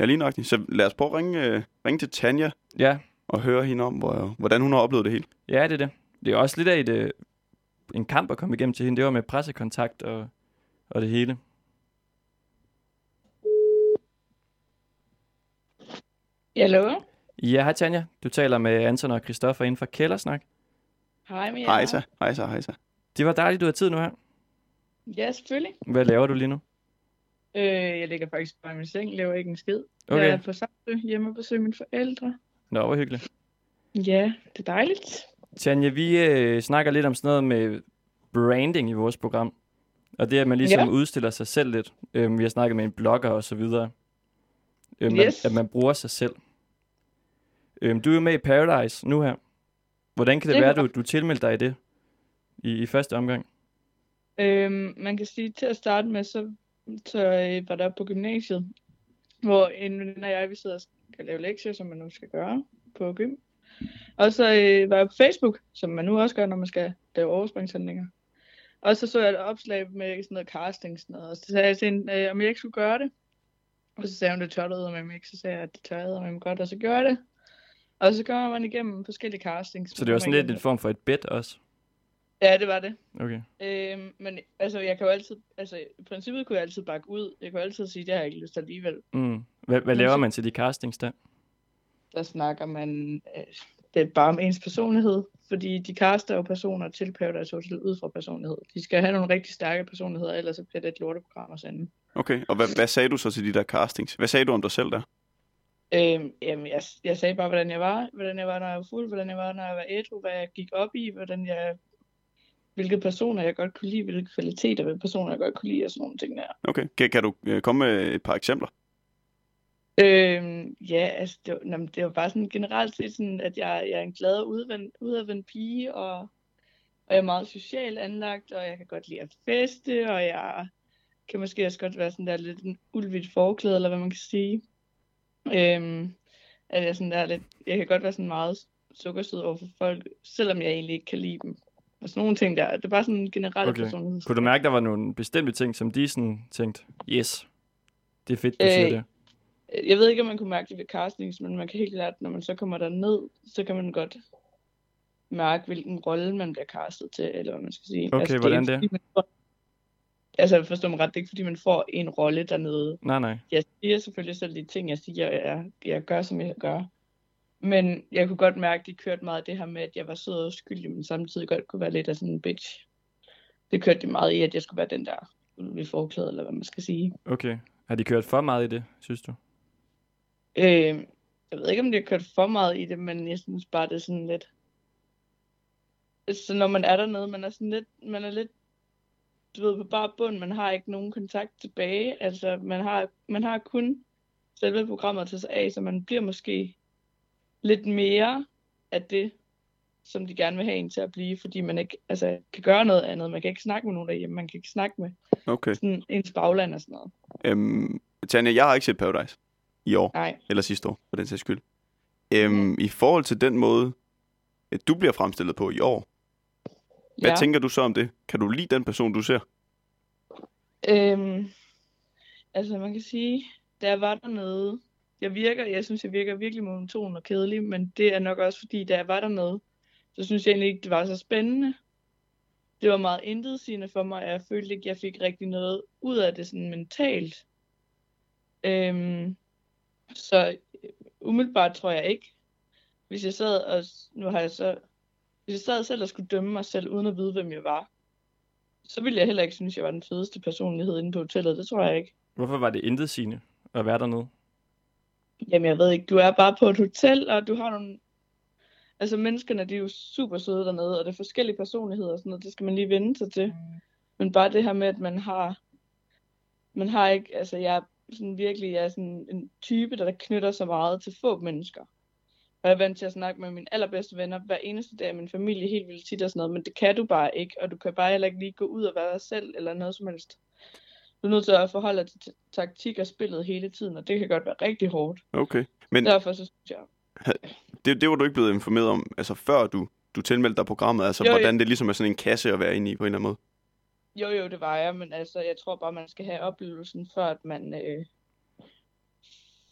B: Ja, lige nok. Så lad os prøve at ringe, øh, ringe til Tanja
A: Ja,
B: og høre hende om, hvor, hvordan hun har oplevet det hele.
A: Ja, det er det. Det er også lidt af et, øh, en kamp at komme igennem til hende. Det var med pressekontakt og, og det hele.
F: Hallo?
A: Ja, hej Tanja. Du taler med Anton og Christoffer inden for Kældersnak.
F: Hej med jer.
B: Hej så, hej så, hej så.
A: Det var dejligt, du har tid nu her.
F: Ja, selvfølgelig.
A: Hvad laver du lige nu?
F: Øh, jeg ligger faktisk bare i min seng, laver ikke en skid.
A: Okay.
F: Jeg er på Samsø hjemme og besøger mine forældre.
A: Nå, hvor hyggeligt.
F: Ja, det er dejligt.
A: Tanja, vi øh, snakker lidt om sådan noget med branding i vores program. Og det, at man ligesom
F: Ja.
A: udstiller sig selv lidt. Øhm, vi har snakket med en blogger og så videre. Øhm,
F: Yes.
A: at, at man bruger sig selv. Øhm, du er jo med i Paradise nu her. Hvordan kan det,
F: Det
A: være, at du, du tilmeldte dig i det i, i første omgang?
F: Øhm, man kan sige, til at starte med, så, så øh, var der på gymnasiet, hvor en veninde og jeg, vi sidder og skal lave lektier, som man nu skal gøre på gym. Og så øh, var jeg på Facebook, som man nu også gør, når man skal lave overspringshandlinger. Og så så jeg et opslag med sådan noget casting, sådan noget, og så sagde jeg til hende, øh, om jeg ikke skulle gøre det. Og så sagde hun, det tørrede med mig ikke, så sagde jeg, at det tørrede med mig godt, og så gjorde jeg det. Og så går man igennem forskellige castings.
A: Så det var sådan lidt en form for et bet også?
F: Ja, det var det.
A: Okay.
F: Øhm, men altså, jeg kan jo altid, altså, i princippet kunne jeg altid bakke ud. Jeg kan jo altid sige, det har jeg ikke lyst til alligevel.
A: Mm. Hvad, hvad laver man til de castings der?
F: Der snakker man, øh, det er bare om ens personlighed, fordi de caster jo personer til Paradise Hotel ud fra personlighed. De skal have nogle rigtig stærke personligheder, ellers så bliver det et lorteprogram at sende.
B: Okay, og hvad, hvad sagde du så til de der castings? Hvad sagde du om dig selv der?
F: Øhm, jamen, jeg, jeg sagde bare, hvordan jeg var, hvordan jeg var, når jeg var fuld, hvordan jeg var, når jeg var ædru, hvad jeg gik op i, hvordan jeg, hvilke personer jeg godt kunne lide, hvilke kvaliteter ved personer jeg godt kunne lide, og sådan nogle ting der.
B: Okay. Kan, kan du øh, komme med et par eksempler?
F: Øhm, ja, altså, det var, nå, men det var bare sådan generelt set sådan, at jeg, jeg er en glad og udadvendt pige, og, og jeg er meget socialt anlagt, og jeg kan godt lide at feste, og jeg kan måske også godt være sådan der lidt en ulvigt forklæde, eller hvad man kan sige. Øhm, at jeg sådan der lidt, jeg kan godt være sådan meget sukkersød over for folk, selvom jeg egentlig ikke kan lide dem. Og sådan nogle ting der. Det er bare sådan en generel
A: Okay.
F: personlighed.
A: Kunne du mærke, der var nogle bestemte ting, som de sådan tænkte, yes, det er fedt, du
F: Øh,
A: siger det.
F: Jeg ved ikke, om man kunne mærke det ved castings, men man kan helt klart, når man så kommer der ned, så kan man godt mærke, hvilken rolle man bliver castet til, eller hvad man skal sige.
A: Okay,
F: altså,
A: hvordan
F: er ikke,
A: det?
F: Altså, forstår mig ret, det er ikke, fordi man får en rolle dernede.
A: Nej, nej.
F: Jeg siger selvfølgelig selv de ting, jeg siger, jeg, jeg gør, som jeg gør. Men jeg kunne godt mærke, at de kørte meget af det her med, at jeg var sød og skyldig, men samtidig godt kunne være lidt af sådan en bitch. Det kørte de meget i, at jeg skulle være den der ved forklæde, eller hvad man skal sige.
A: Okay. Har de kørt for meget i det, synes du?
F: Øh, jeg ved ikke, om de har kørt for meget i det, men jeg synes bare, det er sådan lidt... Så når man er dernede, man er sådan lidt, man er lidt, du ved, på bare bund, man har ikke nogen kontakt tilbage. Altså, man har, man har kun selve programmet at tage sig af, så man bliver måske lidt mere af det, som de gerne vil have en til at blive, fordi man ikke altså, kan gøre noget andet. Man kan ikke snakke med nogen derhjemme, man kan ikke snakke med
B: Okay.
F: sådan ens bagland og sådan noget.
B: Øhm, Tanja, jeg har ikke set Paradise i år,
F: Nej.
B: eller sidste år, for den sags skyld. Øhm, I forhold til den måde, at du bliver fremstillet på i år, hvad
F: Ja.
B: tænker du så om det? Kan du lide den person, du ser?
F: Øhm, altså man kan sige, da jeg var dernede, jeg virker, jeg synes, jeg virker virkelig monoton og kedelig, men det er nok også fordi, da jeg var dernede, så synes jeg egentlig ikke, det var så spændende. Det var meget intetsigende for mig, og jeg følte ikke, jeg fik rigtig noget ud af det sådan mentalt. Øhm, så umiddelbart tror jeg ikke, hvis jeg sad og, nu har jeg så, hvis jeg sad selv og skulle dømme mig selv, uden at vide, hvem jeg var, så ville jeg heller ikke synes, jeg var den fedeste personlighed inde på hotellet. Det tror jeg ikke.
A: Hvorfor var det intet sigende at være dernede?
F: Jamen, jeg ved ikke. Du er bare på et hotel, og du har nogle... Altså, menneskerne, de er jo super søde dernede, og det er forskellige personligheder og sådan noget. Det skal man lige vende sig til. Men bare det her med, at man har... Man har ikke... Altså, jeg er sådan virkelig jeg er sådan en type, der knytter sig meget til få mennesker. Og jeg er vant til at snakke med mine allerbedste venner hver eneste dag, min familie helt vildt tit og sådan noget, men det kan du bare ikke, og du kan bare heller ikke lige gå ud og være dig selv, eller noget som helst. Du er nødt til at forholde dig til taktik og spillet hele tiden, og det kan godt være rigtig hårdt.
B: Okay. Men
F: Derfor så synes jeg,
B: det, det var du ikke blevet informeret om, altså før du, du tilmeldte dig programmet, altså
F: Jo, jo.
B: hvordan det ligesom er sådan en kasse at være inde i på en eller anden måde.
F: jo jo, det var jeg, men altså, jeg tror bare, man skal have oplevelsen, før at man, øh,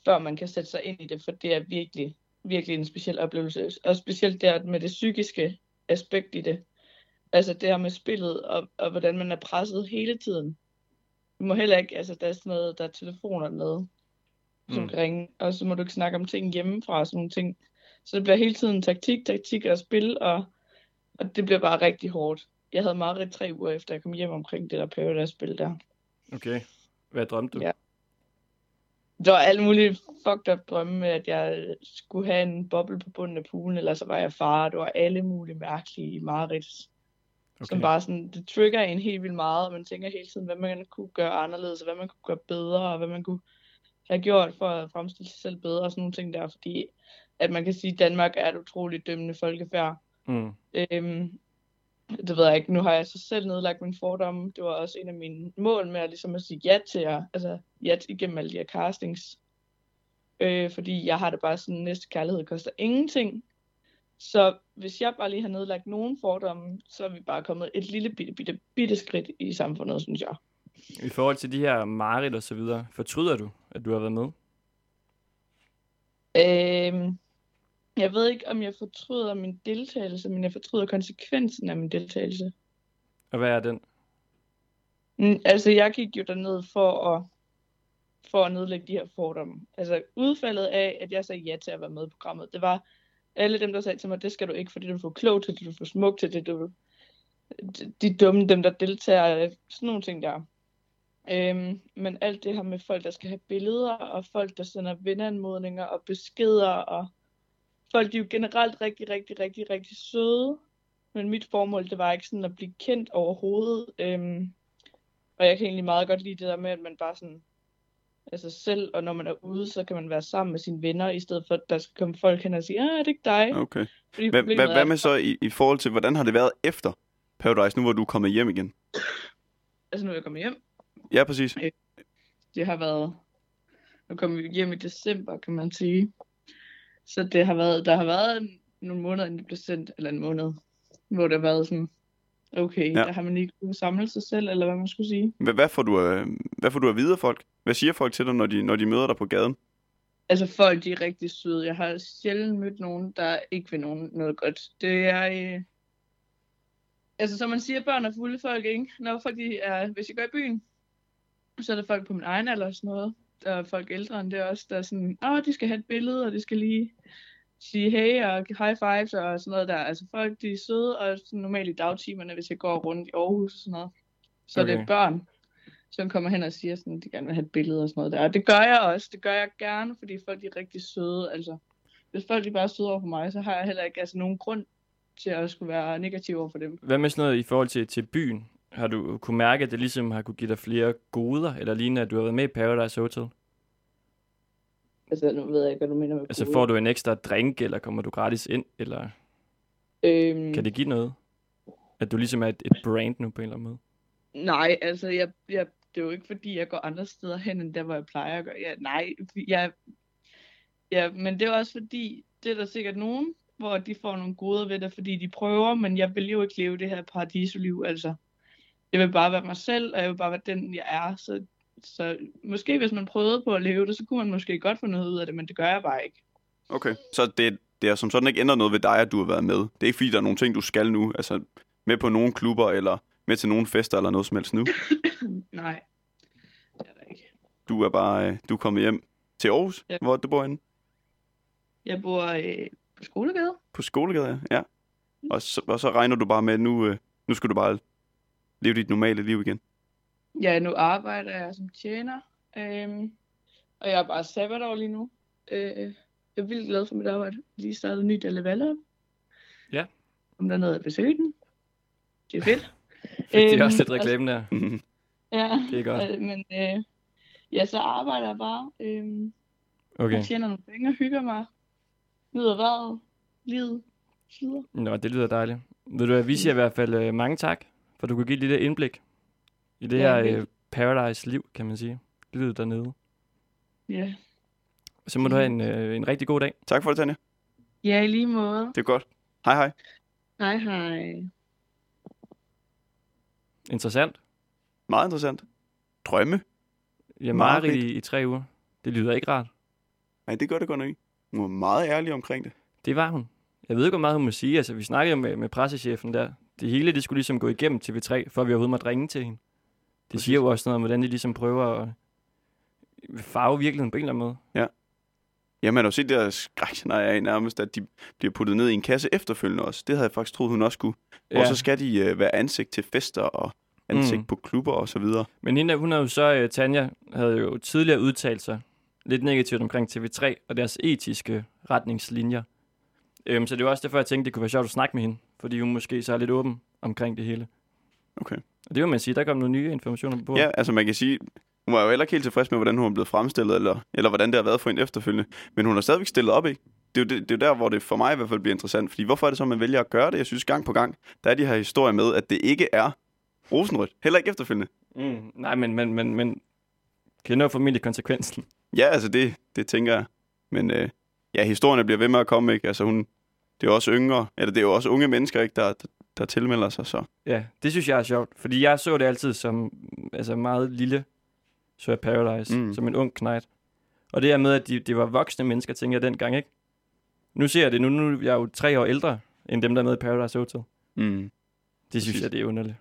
F: før man kan sætte sig ind i det, for det er virkelig, virkelig en speciel oplevelse. Og specielt der med det psykiske aspekt i det. Altså det her med spillet, og, og hvordan man er presset hele tiden. Du må heller ikke, altså der er sådan noget, der er telefoner med, som
A: Mm.
F: kan ringe, og så må du ikke snakke om ting hjemmefra og sådan nogle ting. Så det bliver hele tiden taktik, taktik og spil, og, og det bliver bare rigtig hårdt. Jeg havde meget tre uger efter, jeg kom hjem omkring det der Paradise-spil der.
A: Okay. Hvad drømte du?
F: Ja. Der var alle mulige fucked up drømme med, at jeg skulle have en boble på bunden af poolen, eller så var jeg far. Det var alle mulige mærkelige mareridt, okay. som bare sådan, det trigger en helt vildt meget, og man tænker hele tiden, hvad man kunne gøre anderledes, og hvad man kunne gøre bedre, og hvad man kunne have gjort for at fremstille sig selv bedre, og sådan nogle ting der, fordi at man kan sige, at Danmark er et utroligt dømmende folkefærd.
A: Mm.
F: Øhm, det ved jeg ikke. Nu har jeg så selv nedlagt min fordomme. Det var også en af mine mål med at, ligesom at sige ja til jer. Altså ja til- igennem alle de her castings. Øh, fordi jeg har det bare sådan, næste kærlighed koster ingenting. Så hvis jeg bare lige har nedlagt nogen fordomme, så er vi bare kommet et lille bitte, bitte, bitte skridt i samfundet, synes jeg.
A: I forhold til de her mareridt og så videre, fortryder du, at du har været med?
F: Øhm, jeg ved ikke, om jeg fortryder min deltagelse, men jeg fortryder konsekvensen af min deltagelse.
A: Og hvad er den?
F: Mm, Altså, jeg gik jo derned for at, for at nedlægge de her fordomme. Altså, udfaldet af, at jeg sagde ja til at være med i programmet, det var alle dem, der sagde til mig, det skal du ikke, fordi du er for klog til det, du er for smuk til det, du de, de dumme, dem der deltager, sådan nogle ting der. Øhm, men alt det her med folk, der skal have billeder, og folk, der sender venneanmodninger og beskeder, og folk, de er jo generelt rigtig, rigtig, rigtig, rigtig søde. Men mit formål, det var ikke sådan at blive kendt overhovedet. Øhm, og jeg kan egentlig meget godt lide det der med, at man bare sådan, altså selv, og når man er ude, så kan man være sammen med sine venner, i stedet for, at der skal komme folk hen og sige, ah, er det ikke dig?
B: Okay.
F: Fordi
B: Hvad,
F: problemet
B: hvad,
F: er,
B: med så i, i forhold til, hvordan har det været efter Paradise, nu hvor du er kommet hjem igen?
F: Altså, nu er jeg kommet hjem.
B: Ja, præcis.
F: Det har været... Nu kom vi hjem i december, kan man sige. Så det har været, der har været nogle måneder, inden det blev sendt, eller en måned, hvor det har været sådan, okay,
B: Ja.
F: ja. der har man ikke kunnet samle sig selv, eller hvad man skulle sige.
B: Hvad, hvad, får du, øh, hvad får du at vide af folk? Hvad siger folk til dig, når de, når de møder dig på gaden?
F: Altså folk, de er rigtig søde. Jeg har sjældent mødt nogen, der ikke vil nogen noget godt. Det er... Øh... Altså, som man siger, børn er fulde folk, ikke? Når folk, de er... Hvis jeg går i byen, så er der folk på min egen alder og sådan noget. Er folk ældre end det også, der er sådan, åh, de skal have et billede, og de skal lige sige hey og high fives og sådan noget der. Altså folk, de er søde, og sådan normalt i dagtimerne, hvis jeg går rundt i Aarhus og sådan noget. Så okay. det er børn, som kommer hen og siger, sådan, de gerne vil have et billede og sådan noget der. Og det gør jeg også. Det gør jeg gerne, fordi folk de er rigtig søde. Altså, hvis folk de bare er søde over for mig, så har jeg heller ikke altså, nogen grund til at skulle være negativ over for dem.
A: Hvad med sådan noget i forhold til, til byen? Har du kunne mærke, at det ligesom har kunne give dig flere goder, eller lignende, at du har været med i Paradise Hotel?
F: Altså, nu ved jeg ikke, hvad du mener med
A: Altså
F: gode.
A: får du en ekstra drink, eller kommer du gratis ind, eller
F: Øhm,
A: kan det give noget? At du ligesom er et, et brand nu på en eller anden måde?
F: Nej, altså, jeg, jeg, det er jo ikke fordi, jeg går andre steder hen, end der, hvor jeg plejer at gøre. Ja, nej, jeg, ja, men det er også fordi, det er der sikkert nogen, hvor de får nogle gode ved det, fordi de prøver, men jeg vil jo ikke leve det her paradisoliv, altså. Jeg vil bare være mig selv, og jeg vil bare være den, jeg er. Så, så måske hvis man prøvede på at leve det, så kunne man måske godt få noget ud af det, men det gør jeg bare ikke.
B: Okay. Så det, det er som sådan ikke ændret noget ved dig, at du har været med? Det er ikke fordi, der er nogle ting, du skal nu? Altså med på nogle klubber, eller med til nogle fester, eller noget som helst nu? (coughs)
F: Nej, det er der ikke.
B: Du er bare øh, du er kommet hjem til Aarhus, ja.
F: Ja.
B: hvor du bor henne?
F: Jeg bor øh, på skolegade.
B: På skolegade, ja. Og så, og så regner du bare med, at nu, øh, nu skal du bare leve dit normale liv igen.
F: Ja, nu arbejder jeg som tjener, øhm, og jeg er bare sabbatår lige nu. Øh, jeg er vildt glad for mit arbejde. Lige startet nyt op.
A: Ja.
F: Om der er noget at besøge den. Det er fedt.
A: Det er også lidt reklame der. (laughs)
F: Ja,
A: Det er godt.
F: øh, men øh, ja, så arbejder jeg bare. Øh,
A: Okay.
F: Jeg tjener nogle penge og hygger mig. Nyder vejret, livet, sider.
A: Nå, det lyder dejligt. Ved du hvad, vi siger i hvert fald uh, mange tak, for du kunne give et lille indblik i det
F: Ja,
A: her uh, Paradise-liv, kan man sige. Livet dernede.
F: Ja.
A: Så må du have en, uh, en rigtig god dag.
B: Tak for det, Tanja.
F: ja, i lige måde.
B: Det er godt. Hej hej.
F: Hej hej.
A: Interessant.
B: Meget interessant. Drømme?
A: Ja. Marit i, i tre uger. Det lyder ikke rart.
B: Nej, det gør det godt nok ikke. Hun var meget ærlig omkring det.
A: Det var hun. Jeg ved ikke, hvor meget hun må sige. Altså, vi snakkede jo med, med pressechefen der. Det hele, det skulle ligesom gå igennem TV3, for vi overhovedet måtte ringe til hende. Det
B: Præcis.
A: siger jo også noget om, hvordan de ligesom prøver at farve virkeligheden på en eller anden måde.
B: Ja, man har jo set det der skrækscenarie af nærmest, at de bliver puttet ned i en kasse efterfølgende også. Det havde jeg faktisk troet, hun også skulle. Ja. Og så skal de øh, være ansigt til fester og ansigt
A: Mm.
B: på klubber og så videre.
A: Men hende, hun har jo så, uh, Tanja, havde jo tidligere udtalt sig lidt negativt omkring TV3 og deres etiske retningslinjer. Øhm, så det var også derfor, jeg tænkte, det kunne være sjovt at snakke med hende, fordi hun måske så er lidt åben omkring det hele.
B: Okay.
A: Og det vil man sige, der kom nogle nye informationer på.
B: Ja, altså man kan sige, hun var jo heller ikke helt tilfreds med, hvordan hun er blevet fremstillet, eller, eller hvordan det har været for hende efterfølgende. Men hun har stadigvæk stillet op, ikke? Det er, jo det, det er jo der, hvor det for mig i hvert fald bliver interessant. Fordi hvorfor er det så, man vælger at gøre det? Jeg synes gang på gang, der er de her historier med, at det ikke er rosenrødt. Heller ikke efterfølgende.
A: Mm, nej, men, men, men, men kender jo formentlig konsekvensen.
B: Ja, altså det, det tænker jeg. Men øh, ja, historierne bliver ved med at komme, ikke? Altså hun, det er jo også yngre, eller det er jo også unge mennesker, ikke, der, der, der tilmelder sig, så.
A: Ja, det synes jeg er sjovt, fordi jeg så det altid som altså meget lille, så jeg Paradise, mm. Som en ung knægt. Og det her med, at de, det var voksne mennesker, tænker jeg dengang, ikke? Nu ser jeg det, nu, nu er jeg jo tre år ældre, end dem, der er med i Paradise Hotel.
B: Mm.
A: Det synes
B: Præcis.
A: jeg, det er underligt.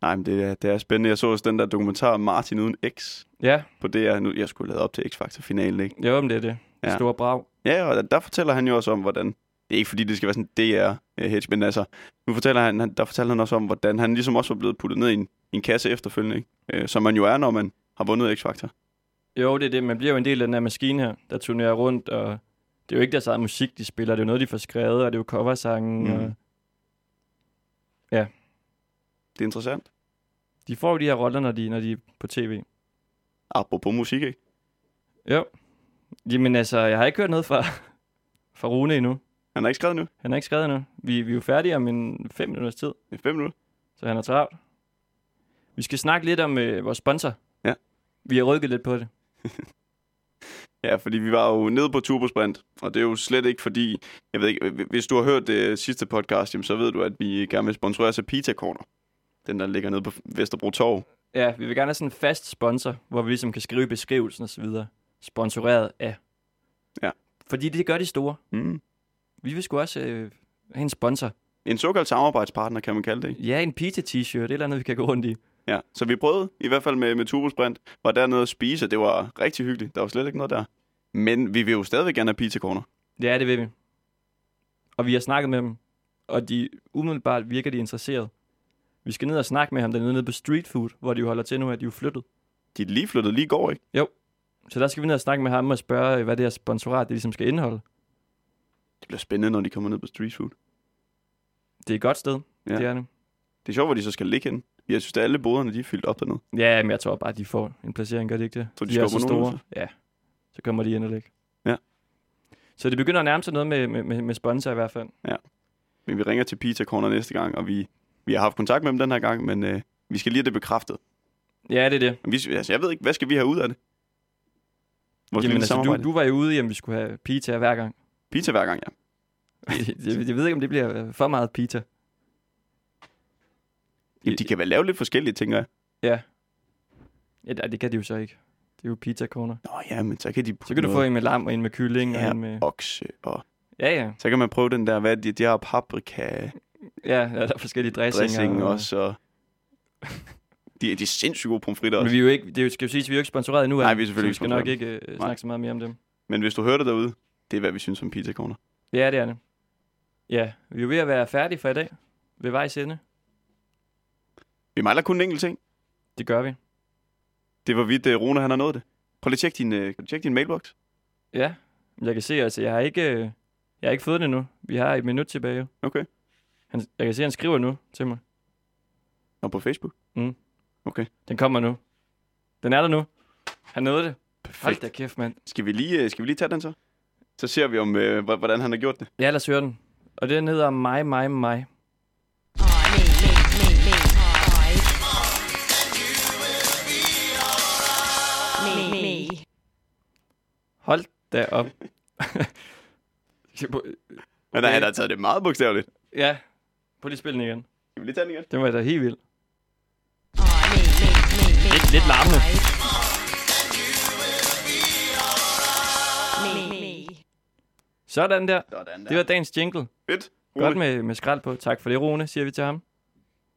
B: Nej, men det er, det er spændende. Jeg så også den der dokumentar Martin uden X
A: Ja,
B: på DR. Nu, jeg skulle lavet op til X-Factor-finalen, ikke?
A: jo, men det er det. Ja.
B: Ja.
A: Store brag.
B: Ja, og der, der fortæller han jo også om, hvordan Det er ikke fordi, det skal være sådan DR øh, hedge, men altså, nu fortæller han, der fortæller han også om, hvordan han ligesom også var blevet puttet ned i en, i en kasse efterfølgende, ikke? Øh, som man jo er, når man har vundet X-Factor.
A: Jo, det er det. Man bliver jo en del af den her maskine her, der turnerer rundt, og det er jo ikke deres eget musik, de spiller. Det er jo noget, de får skrevet, og det er jo coversangen.
B: Mm.
A: Og
B: Det er interessant.
A: de får jo de her roller, når de, når de er på tv.
B: Apropos musik, ikke?
A: Jo. Jamen altså, jeg har ikke hørt noget fra, (laughs) fra Rune endnu.
B: Han har ikke skrevet nu.
A: Han har ikke skrevet endnu. Vi, vi er jo færdige om en fem minutters tid,
B: er fem minutter.
A: så han er travlt. Vi skal snakke lidt om øh, vores sponsor.
B: Ja.
A: Vi har rykket lidt på det. (laughs)
B: Ja, fordi vi var jo nede på Turbosprint, og det er jo slet ikke fordi, jeg ved ikke, hvis du har hørt det sidste podcast, jamen, så ved du, at vi gerne vil sponsorere sig Pita Corner. Den, der ligger nede på Vesterbro Torv.
A: Ja, vi vil gerne have sådan en fast sponsor, hvor vi ligesom kan skrive beskrivelsen og så videre. Sponsoreret af.
B: Ja.
A: Fordi det gør de store.
B: Mm.
A: Vi vil sgu også øh, have en sponsor.
B: En såkaldt samarbejdspartner, kan man kalde det.
A: Ja, en pizza-t-shirt, er eller andet, vi kan gå rundt i.
B: Ja, så vi prøvede, i hvert fald med, med Turbosprint, var dernede at spise, og det var rigtig hyggeligt. Der var slet ikke noget der. Men vi vil jo stadigvæk gerne have Pizza Corner.
A: Ja, det vil vi. Og vi har snakket med dem, og de umiddelbart virker de interesseret. Vi skal ned og snakke med ham dernede nede på Street Food, hvor de jo holder til nu, at de er jo flyttet.
B: De er lige flyttet lige i går, ikke?
A: Så der skal vi ned og snakke med ham og spørge, hvad det her sponsorat det ligesom skal indeholde.
B: Det bliver spændende, når de kommer ned på Street Food.
A: Det er et godt sted,
B: Ja.
A: ja. det er det.
B: Det er sjovt, hvor de så skal ligge hen. Jeg synes, at alle boderne de er fyldt op dernede.
A: Ja, men jeg tror bare, at de får en placering, gør det ikke det?
B: Så de
A: er
B: skubber
A: så
B: nogen
A: store. Ja, så kommer de ind og ligge.
B: Ja.
A: Så det begynder at nærme sig noget med, med, med, med sponsor i hvert fald.
B: Men vi ringer til Pizza Corner næste gang, og vi, vi har haft kontakt med dem den her gang, men øh, vi skal lige have det bekræftet.
A: Ja, det er det.
B: Men vi, altså, jeg ved ikke, hvad skal vi have ud af det? Vores
A: Jamen, altså, du, du var jo ude om vi skulle have pizza hver gang.
B: Pizza hver gang, ja. (laughs)
A: jeg, jeg, ved ikke, om det bliver for meget pizza.
B: Jamen, de kan vel lave lidt forskellige, tænker jeg.
A: Ja. Ja, det kan de jo så ikke. Det er jo pizza corner.
B: Nå ja, men så kan de
A: Så kan du få en med lam og en med kylling
B: ja,
A: og en med...
B: okse, og
A: Ja, ja.
B: så kan man prøve den der, hvad er det, de har paprika,
A: Ja, ja der er forskellige dressinger.
B: dressing
A: og-
B: også, og de, de er sindssygt gode pomfritter
A: Men
B: også.
A: vi er jo ikke, det er skal jo sige, at vi er jo ikke sponsoreret endnu.
B: Nej, vi er selvfølgelig
A: så vi skal nok ikke uh, snakke så meget mere om dem.
B: Men hvis du hører det derude, det er, hvad vi synes om Pizza Corner.
A: Ja, det er det. Ja, vi er ved at være færdige for i dag. Ved vejs ende.
B: Vi mangler kun en enkelt ting.
A: Det gør vi.
B: Det var vidt, uh, Rune han har nået det. Prøv lige at tjekke din, uh, tjekke din mailbox.
A: Ja, men jeg kan se, altså, jeg har ikke, øh, jeg har ikke fået det endnu. Vi har et minut tilbage.
B: Okay.
A: Han, jeg kan se, han skriver nu til mig.
B: Og på Facebook.
A: Den kommer nu. Den er der nu. Han nåede det.
B: Perfekt.
A: Hold da kæft, mand.
B: Skal vi lige, skal vi lige tage den så? Så ser vi, om, uh, hvordan han har gjort det.
A: Ja, lad os høre den. Og den hedder mig, mig, mig. Hold da op. (laughs)
B: Men han har taget det meget bogstaveligt.
A: ja, prøv lige at spille den igen.
B: Skal vi lige tage den igen?
A: Den var da helt vild.
G: Lidt,
A: lidt larmende. Sådan der.
B: Sådan
A: Det var dagens jingle.
B: Fedt.
A: Godt med, med skrald på. Tak for det, Rune, siger vi til ham.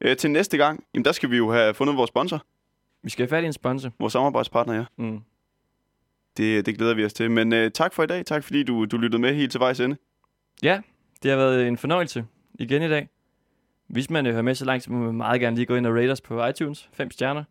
B: Øh, til næste gang, jamen der skal vi jo have fundet vores sponsor.
A: Vi skal have fat i en sponsor.
B: Vores samarbejdspartner, ja.
A: Mm.
B: Det, det glæder vi os til. Men øh, tak for i dag. Tak fordi du, du lyttede med helt til vejs ende.
A: Ja, det har været en fornøjelse igen i dag. Hvis man øh, hører med så langt, så må man meget gerne lige gå ind og rate os på iTunes. Fem stjerner.